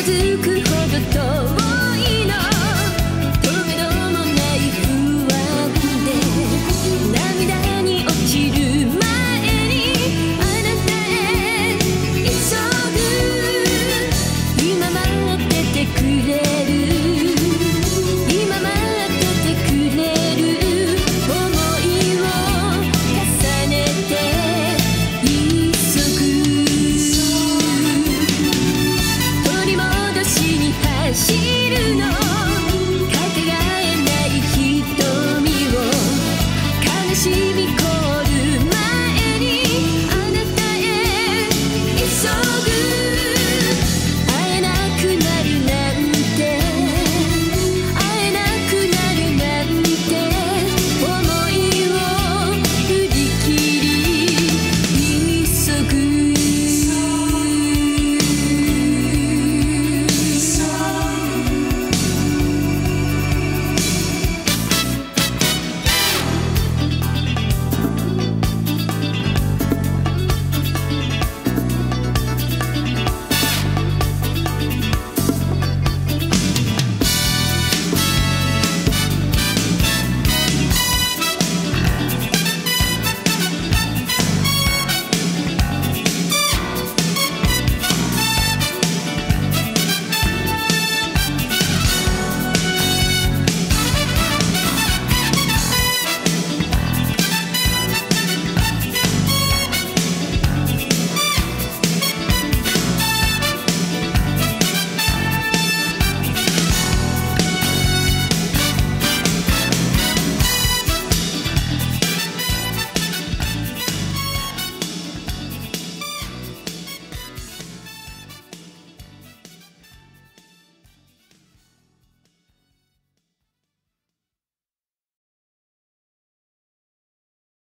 づくほど遠 because